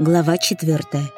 Глава четвертая.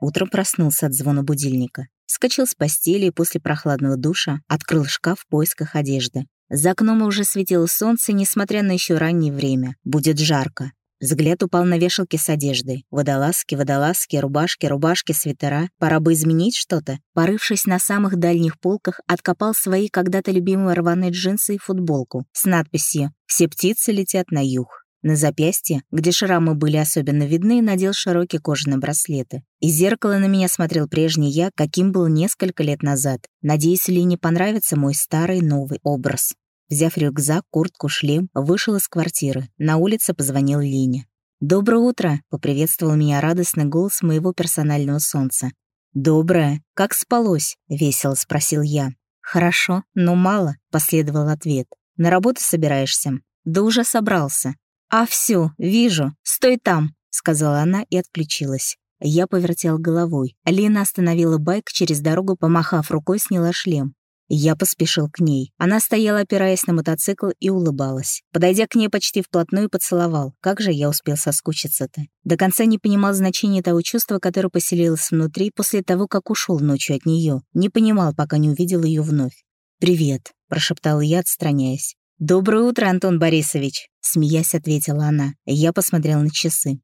Утром проснулся от звона будильника. Скочил с постели и после прохладного душа открыл шкаф в поисках одежды. За окном уже светило солнце, несмотря на еще раннее время. Будет жарко. Взгляд упал на вешалки с одеждой. Водолазки, водолазки, рубашки, рубашки, свитера. Пора бы изменить что-то. Порывшись на самых дальних полках, откопал свои когда-то любимые рваные джинсы и футболку с надписью «Все птицы летят на юг». На запястье, где шрамы были особенно видны, надел широкие кожаные браслеты. Из зеркала на меня смотрел прежний я, каким был несколько лет назад. Надеюсь, Лине понравится мой старый новый образ. Взяв рюкзак, куртку, шлем, вышел из квартиры. На улице позвонил Лине. «Доброе утро!» — поприветствовал меня радостный голос моего персонального солнца. «Доброе! Как спалось?» — весело спросил я. «Хорошо, но мало», — последовал ответ. «На работу собираешься?» «Да уже собрался. «А все, вижу, стой там», — сказала она и отключилась. Я повертел головой. Лена остановила байк через дорогу, помахав рукой, сняла шлем. Я поспешил к ней. Она стояла, опираясь на мотоцикл, и улыбалась. Подойдя к ней почти вплотную, поцеловал. Как же я успел соскучиться-то? До конца не понимал значения того чувства, которое поселилось внутри после того, как ушел ночью от нее. Не понимал, пока не увидел ее вновь. «Привет», — прошептал я, отстраняясь. «Доброе утро, Антон Борисович», — смеясь ответила она. Я посмотрел на часы.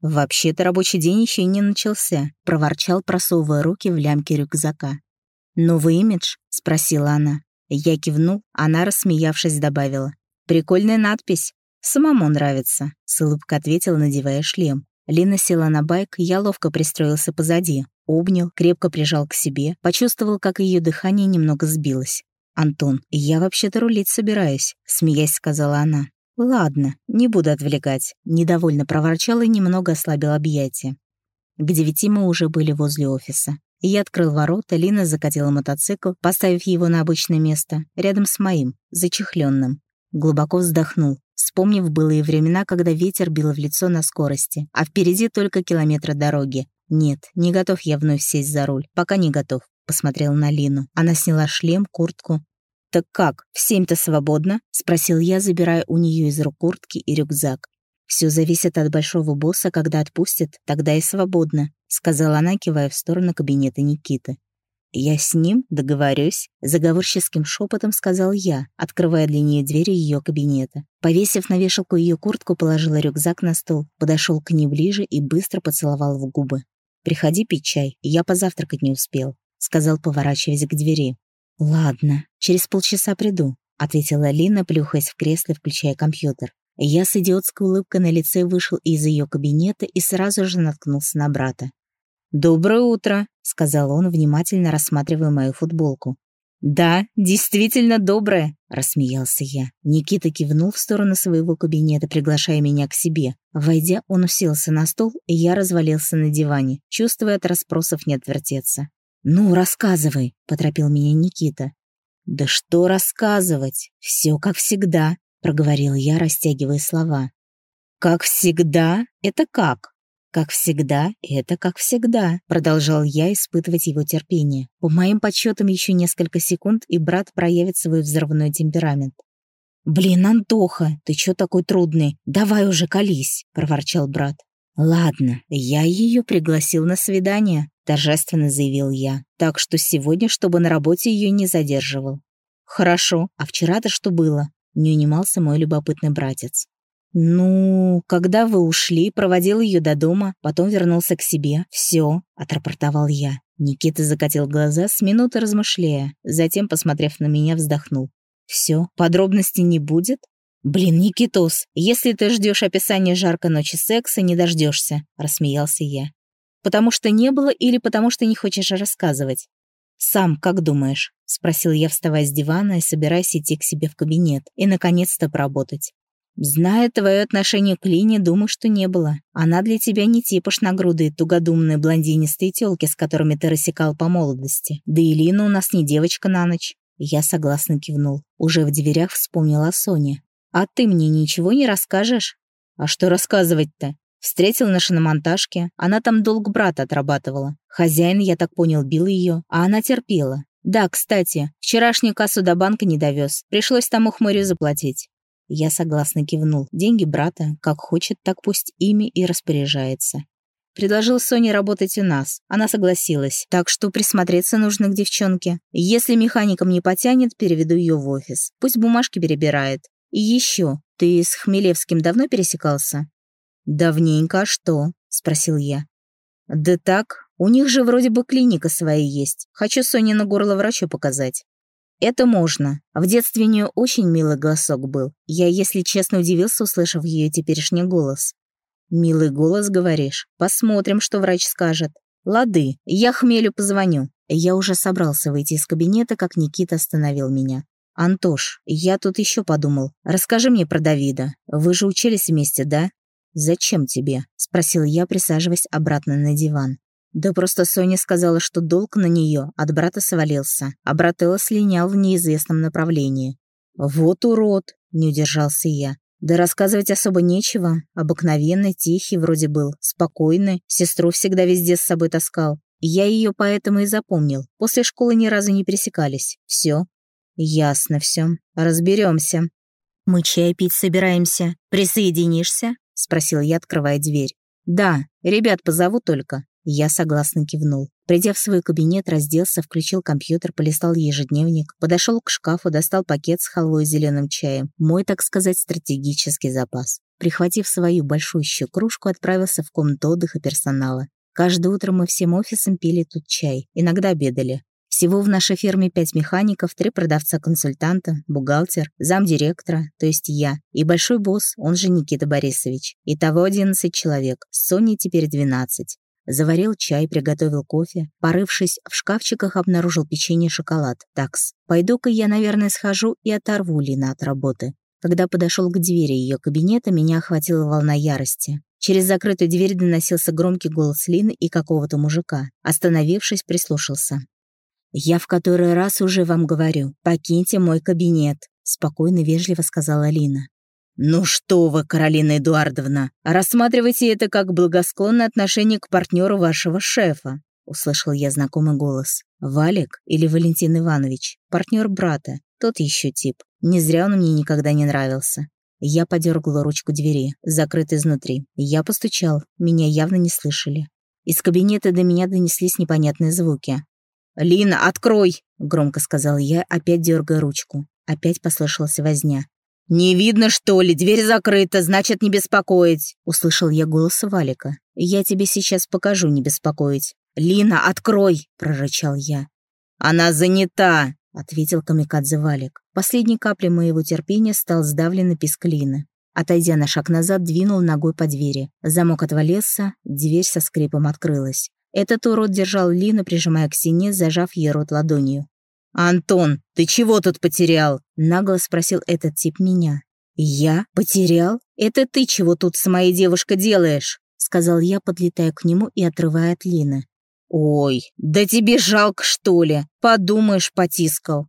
«Вообще-то рабочий день еще и не начался», — проворчал, просовывая руки в лямки рюкзака. «Новый имидж?» — спросила она. Я кивнул, она, рассмеявшись, добавила. «Прикольная надпись. Самому нравится», — с улыбкой ответила, надевая шлем. Лина села на байк, я ловко пристроился позади. Обнял, крепко прижал к себе, почувствовал, как ее дыхание немного сбилось. «Антон, я вообще-то рулить собираюсь», — смеясь сказала она. «Ладно, не буду отвлекать», — недовольно проворчал и немного ослабил объятия. К девяти мы уже были возле офиса. Я открыл ворота, Лина закатила мотоцикл, поставив его на обычное место, рядом с моим, зачехленным. Глубоко вздохнул, вспомнив былые времена, когда ветер бил в лицо на скорости, а впереди только километры дороги. Нет, не готов я вновь сесть за руль, пока не готов. Посмотрел на Лину. Она сняла шлем, куртку. «Так как, в семь-то свободно?» — спросил я, забирая у нее из рук куртки и рюкзак. «Все зависит от большого босса, когда отпустит, тогда и свободно», — сказала она, кивая в сторону кабинета Никиты. «Я с ним договорюсь», — заговорческим шепотом сказал я, открывая для нее двери ее кабинета. Повесив на вешалку ее куртку, положила рюкзак на стол, подошел к ней ближе и быстро поцеловал в губы. «Приходи пить чай, я позавтракать не успел», сказал, поворачиваясь к двери. «Ладно, через полчаса приду», — ответила Лина, плюхаясь в кресло, включая компьютер. Я с идиотской улыбкой на лице вышел из ее кабинета и сразу же наткнулся на брата. «Доброе утро», — сказал он, внимательно рассматривая мою футболку. «Да, действительно доброе», — рассмеялся я. Никита кивнул в сторону своего кабинета, приглашая меня к себе. Войдя, он уселся на стол, и я развалился на диване, чувствуя от расспросов не отвертеться. «Ну, рассказывай», — поторопил меня Никита. «Да что рассказывать? Все как всегда», — проговорил я, растягивая слова. «Как всегда? Это как?» «Как всегда, это как всегда», — продолжал я испытывать его терпение. По моим подсчетам еще несколько секунд, и брат проявит свой взрывной темперамент. «Блин, Антоха, ты чё такой трудный? Давай уже колись», — проворчал брат. «Ладно, я ее пригласил на свидание», — торжественно заявил я. «Так что сегодня, чтобы на работе ее не задерживал». «Хорошо, а вчера-то что было?» — не унимался мой любопытный братец. «Ну, когда вы ушли, проводил ее до дома, потом вернулся к себе. Все», — отрапортовал я. Никита закатил глаза, с минуты размышляя, затем, посмотрев на меня, вздохнул. «Все, подробностей не будет?» «Блин, Никитос, если ты ждешь описания жаркой ночи секса, не дождешься», — рассмеялся я. «Потому что не было или потому что не хочешь рассказывать?» «Сам как думаешь?» — спросил я, вставая с дивана и собираясь идти к себе в кабинет и, наконец-то, поработать. «Зная твое отношение к Лине, думаю, что не было. Она для тебя не типа шнагрудые, тугодумные блондинистые тёлки, с которыми ты рассекал по молодости. Да и Лина у нас не девочка на ночь». Я согласно кивнул. Уже в дверях вспомнила Соне. «А ты мне ничего не расскажешь?» «А что рассказывать-то?» Встретил на шиномонтажке, она там долг брата отрабатывала. Хозяин, я так понял, бил ее, а она терпела. Да, кстати, вчерашнюю кассу до банка не довез, пришлось тому хмырю заплатить. Я согласно кивнул. Деньги брата, как хочет, так пусть ими и распоряжается. Предложил Соне работать у нас. Она согласилась, так что присмотреться нужно к девчонке. Если механиком не потянет, переведу ее в офис. Пусть бумажки перебирает. И еще, ты с Хмелевским давно пересекался? Давненько, а что? Спросил я. Да так, у них же вроде бы клиника своя есть. Хочу Соне на горло врачу показать. Это можно. В детстве у нее очень милый голосок был. Я, если честно, удивился, услышав ее теперешний голос. «Милый голос, говоришь? Посмотрим, что врач скажет. Лады, я хмелю позвоню». Я уже собрался выйти из кабинета, как Никита остановил меня. «Антош, я тут еще подумал. Расскажи мне про Давида. Вы же учились вместе, да?» «Зачем тебе?» — спросил я, присаживаясь обратно на диван. Да просто Соня сказала, что долг на нее от брата свалился, а брат Элла слинял в неизвестном направлении. «Вот урод!» — не удержался я. Да рассказывать особо нечего. Обыкновенный, тихий вроде был, спокойный, сестру всегда везде с собой таскал. Я ее поэтому и запомнил. После школы ни разу не пересекались. Все. Ясно все. Разберемся. Мы чай пить собираемся. Присоединишься? Спросил я, открывая дверь. Да, ребят позову только. Я согласно кивнул. Придя в свой кабинет, разделся, включил компьютер, полистал ежедневник, подошел к шкафу, достал пакет с халвой и зеленым чаем. Мой, так сказать, стратегический запас. Прихватив свою большущую кружку, отправился в комнату отдыха персонала. Каждое утро мы всем офисом пили тут чай, иногда обедали. Всего в нашей фирме пять механиков, три продавца-консультанта, бухгалтер, замдиректора, то есть я, и большой босс, он же Никита Борисович. Итого 11 человек, с Соней теперь 12. Заварил чай, приготовил кофе. Порывшись в шкафчиках, обнаружил печенье и шоколад. Такс. Пойду-ка я, наверное, схожу и оторву Лина от работы. Когда подошел к двери ее кабинета, меня охватила волна ярости. Через закрытую дверь доносился громкий голос Лины и какого-то мужика. Остановившись, прислушался. «Я в который раз уже вам говорю, покиньте мой кабинет», — спокойно вежливо сказала Лина. «Ну что вы, Каролина Эдуардовна, рассматривайте это как благосклонное отношение к партнеру вашего шефа», услышал я знакомый голос. «Валик или Валентин Иванович? Партнер брата. Тот еще тип. Не зря он мне никогда не нравился». Я подергала ручку двери, закрытой изнутри. Я постучал. Меня явно не слышали. Из кабинета до меня донеслись непонятные звуки. «Лина, открой!» — громко сказал я, опять дергая ручку. Опять послышался возня. «Не видно, что ли? Дверь закрыта, значит, не беспокоить!» Услышал я голос Валика. «Я тебе сейчас покажу не беспокоить». «Лина, открой!» — прорычал я. «Она занята!» — ответил камикадзе Валик. Последней каплей моего терпения стал сдавленный писк Лины. Отойдя на шаг назад, двинул ногой по двери. Замок отвалился, дверь со скрипом открылась. Этот урод держал Лину, прижимая к стене, зажав ей рот ладонью. «Антон, ты чего тут потерял?» — нагло спросил этот тип меня. «Я? Потерял? Это ты чего тут с моей девушкой делаешь?» — сказал я, подлетая к нему и отрывая от Лины. «Ой, да тебе жалко, что ли? Подумаешь, потискал».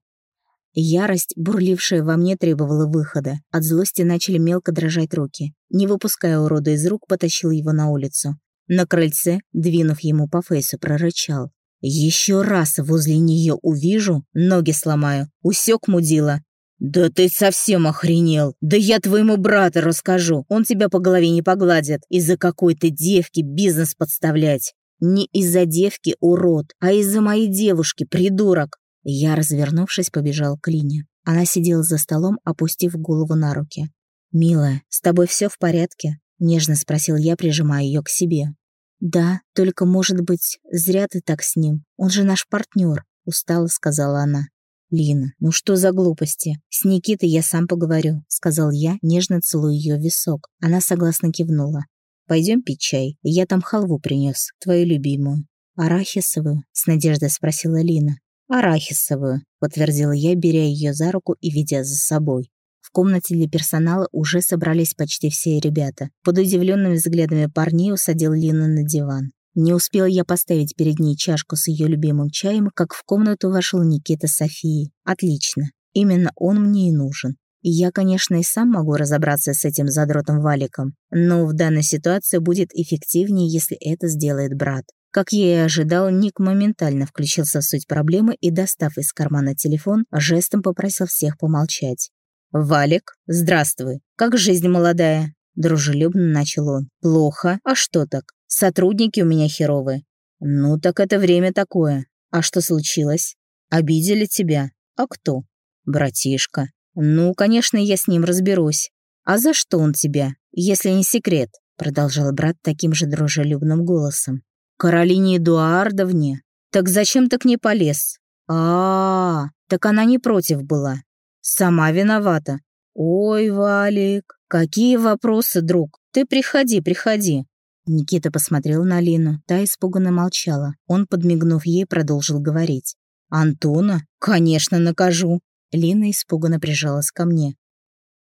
Ярость, бурлившая во мне, требовала выхода. От злости начали мелко дрожать руки. Не выпуская урода из рук, потащил его на улицу. На крыльце, двинув ему по фейсу, прорычал. Еще раз возле нее увижу, ноги сломаю. Усек мудила. «Да ты совсем охренел! Да я твоему брату расскажу, он тебя по голове не погладит. Из-за какой-то девки бизнес подставлять. Не из-за девки, урод, а из-за моей девушки, придурок!» Я, развернувшись, побежал к Лине. Она сидела за столом, опустив голову на руки. «Милая, с тобой все в порядке?» — нежно спросил я, прижимая ее к себе. «Да, только, может быть, зря ты так с ним. Он же наш партнер», — устало сказала она. «Лина, ну что за глупости? С Никитой я сам поговорю», — сказал я, нежно целуя ее висок. Она согласно кивнула. «Пойдем пить чай. Я там халву принес, твою любимую». «Арахисовую?» — с надеждой спросила Лина. «Арахисовую», — подтвердила я, беря ее за руку и ведя за собой. Комнате для персонала уже собрались почти все ребята. Под удивленными взглядами парней усадил Лину на диван. Не успел я поставить перед ней чашку с ее любимым чаем, как в комнату вошел Никита Софии. Отлично. Именно он мне и нужен. И я, конечно, и сам могу разобраться с этим задротом Валиком, но в данной ситуации будет эффективнее, если это сделает брат. Как я и ожидал, Ник моментально включился в суть проблемы и, достав из кармана телефон, жестом попросил всех помолчать. «Валик, здравствуй. Как жизнь молодая?» Дружелюбно начал он. «Плохо. А что так? Сотрудники у меня херовые». «Ну, так это время такое. А что случилось? Обидели тебя? А кто?» «Братишка». «Ну, конечно, я с ним разберусь. А за что он тебя, если не секрет?» Продолжал брат таким же дружелюбным голосом. «Каролине Эдуардовне? Так зачем ты к ней полез?» а, -а, -а так она не против была. Сама виновата. Ой, Валик, какие вопросы, друг? Ты приходи, приходи. Никита посмотрел на Лину, та испуганно молчала. Он, подмигнув ей, продолжил говорить. «Антона? Конечно, накажу!» Лина испуганно прижалась ко мне.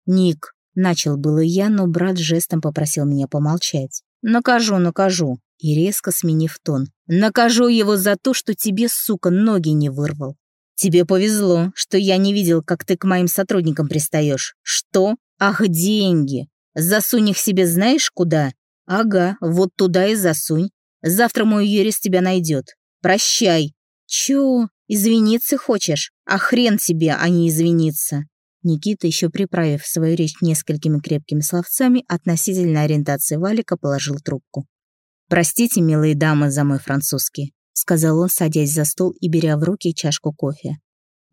«Ник!» — начал было я, но брат жестом попросил меня помолчать. «Накажу, накажу!» И резко сменив тон. «Накажу его за то, что тебе, сука, ноги не вырвал. Тебе повезло, что я не видел, как ты к моим сотрудникам пристаешь. Что? Ах, деньги! Засунь их себе знаешь куда? Ага, вот туда и засунь. Завтра мой юрист тебя найдет. Прощай. Чё, извиниться хочешь? А хрен тебе, а не извиниться. Никита, еще приправив свою речь несколькими крепкими словцами относительно ориентации Валика, положил трубку. «Простите, милые дамы, за мой французский», — сказал он, садясь за стол и беря в руки чашку кофе.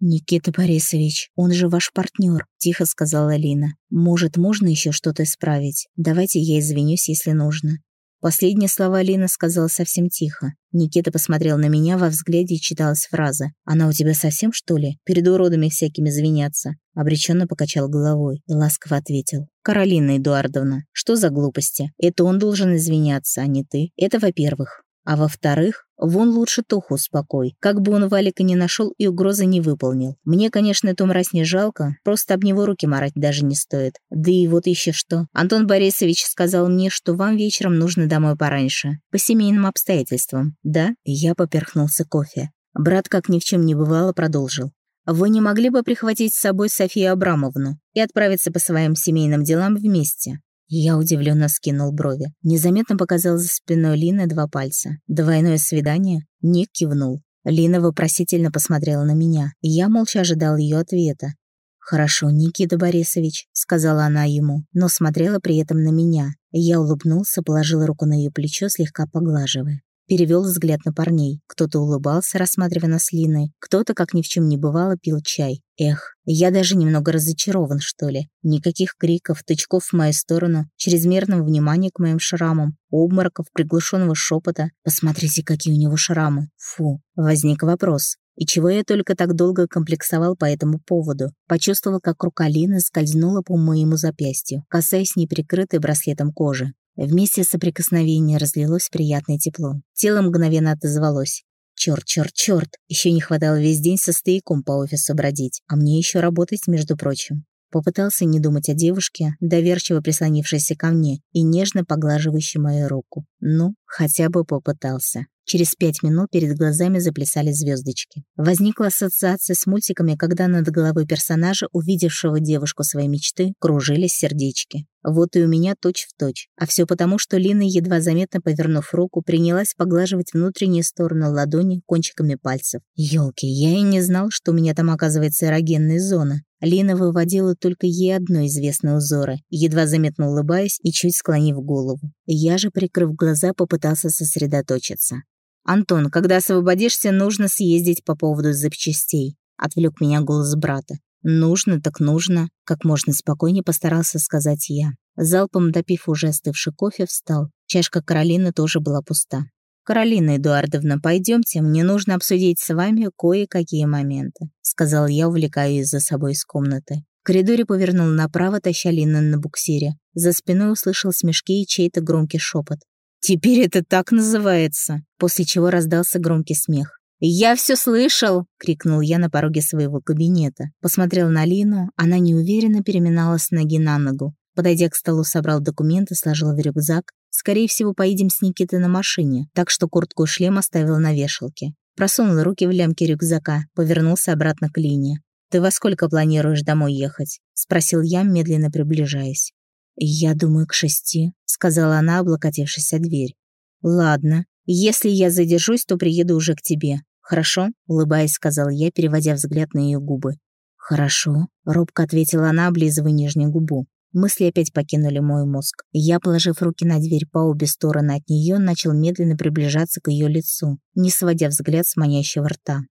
«Никита Борисович, он же ваш партнер», — тихо сказала Лина. «Может, можно еще что-то исправить? Давайте я извинюсь, если нужно». Последние слова Лина сказала совсем тихо. Никита посмотрел на меня, во взгляде читалась фраза. «Она у тебя совсем, что ли? Перед уродами всякими звеняться?» Обреченно покачал головой и ласково ответил. «Каролина Эдуардовна, что за глупости? Это он должен извиняться, а не ты. Это во-первых. А во-вторых, вон лучше Тоху успокой, как бы он Валика не нашел и угрозы не выполнил. Мне, конечно, эту мразь не жалко, просто об него руки марать даже не стоит. Да и вот еще что. Антон Борисович сказал мне, что вам вечером нужно домой пораньше, по семейным обстоятельствам. Да? я поперхнулся кофе. Брат, как ни в чем не бывало, продолжил. Вы не могли бы прихватить с собой Софию Абрамовну и отправиться по своим семейным делам вместе? Я удивленно скинул брови. Незаметно показал за спиной Лины два пальца. «Двойное свидание?» Ник кивнул. Лина вопросительно посмотрела на меня, я молча ожидал ее ответа. «Хорошо, Никита Борисович», — сказала она ему, но смотрела при этом на меня. Я улыбнулся, положил руку на ее плечо, слегка поглаживая перевел взгляд на парней. Кто-то улыбался, рассматривая нас Линой, кто-то, как ни в чем не бывало, пил чай. Эх, я даже немного разочарован, что ли. Никаких криков, тычков в мою сторону, чрезмерного внимания к моим шрамам, обмороков, приглушенного шепота. Посмотрите, какие у него шрамы. Фу. Возник вопрос. И чего я только так долго комплексовал по этому поводу. Почувствовал, как рука Лины скользнула по моему запястью, касаясь неприкрытой браслетом кожи. Вместе соприкосновения разлилось приятное тепло. Тело мгновенно отозвалось. Черт, черт, черт, еще не хватало весь день со стояком по офису бродить, а мне еще работать, между прочим. Попытался не думать о девушке, доверчиво прислонившейся ко мне и нежно поглаживающей мою руку. Ну, хотя бы попытался. Через пять минут перед глазами заплясали звездочки. Возникла ассоциация с мультиками, когда над головой персонажа, увидевшего девушку своей мечты, кружились сердечки. Вот и у меня точь-в-точь. Точь. А все потому, что Лина, едва заметно повернув руку, принялась поглаживать внутреннюю сторону ладони кончиками пальцев. Ёлки, я и не знал, что у меня там оказывается эрогенная зона. Лина выводила только ей одно известное узоры, едва заметно улыбаясь и чуть склонив голову. Я же, прикрыв глаза, попытался сосредоточиться. «Антон, когда освободишься, нужно съездить по поводу запчастей», — отвлек меня голос брата. «Нужно так нужно», — как можно спокойнее постарался сказать я. Залпом допив уже остывший кофе, встал. Чашка Каролины тоже была пуста. «Каролина Эдуардовна, пойдемте, мне нужно обсудить с вами кое-какие моменты», сказал я, увлекая ее за собой из комнаты. В коридоре повернул направо, таща Лина на буксире. За спиной услышал смешки и чей-то громкий шепот. «Теперь это так называется!» После чего раздался громкий смех. «Я все слышал!» — крикнул я на пороге своего кабинета. Посмотрел на Лину, она неуверенно переминалась с ноги на ногу. Подойдя к столу, собрал документы, сложил в рюкзак. Скорее всего, поедем с Никитой на машине, так что куртку и шлем оставил на вешалке. Просунул руки в лямки рюкзака, повернулся обратно к Лине. «Ты во сколько планируешь домой ехать?» — спросил я, медленно приближаясь. «Я думаю, к шести», — сказала она, облокотившись о дверь. «Ладно, если я задержусь, то приеду уже к тебе. «Хорошо», — улыбаясь, сказал я, переводя взгляд на ее губы. «Хорошо», — робко ответила она, облизывая нижнюю губу. Мысли опять покинули мой мозг. Я, положив руки на дверь по обе стороны от нее, начал медленно приближаться к ее лицу, не сводя взгляд с манящего рта.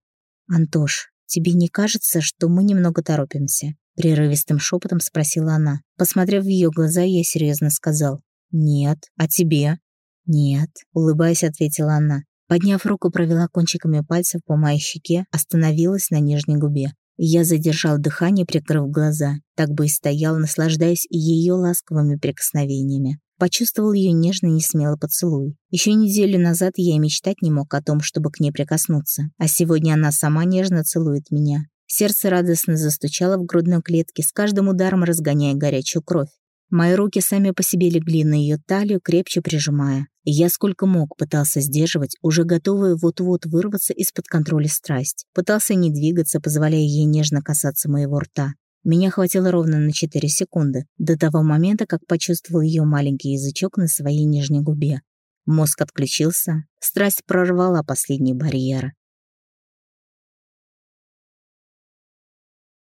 «Антош, тебе не кажется, что мы немного торопимся?» Прерывистым шепотом спросила она. Посмотрев в ее глаза, я серьезно сказал. «Нет. А тебе?» «Нет», — улыбаясь, ответила она. Подняв руку, провела кончиками пальцев по моей щеке, остановилась на нижней губе. Я задержал дыхание, прикрыв глаза, так бы и стоял, наслаждаясь ее ласковыми прикосновениями. Почувствовал ее нежный несмелый поцелуй. Еще неделю назад я и мечтать не мог о том, чтобы к ней прикоснуться, а сегодня она сама нежно целует меня. Сердце радостно застучало в грудной клетке, с каждым ударом разгоняя горячую кровь. Мои руки сами по себе легли на ее талию, крепче прижимая. Я сколько мог пытался сдерживать, уже готовая вот-вот вырваться из-под контроля страсть. Пытался не двигаться, позволяя ей нежно касаться моего рта. Меня хватило ровно на 4 секунды, до того момента, как почувствовал ее маленький язычок на своей нижней губе. Мозг отключился, страсть прорвала последние барьеры.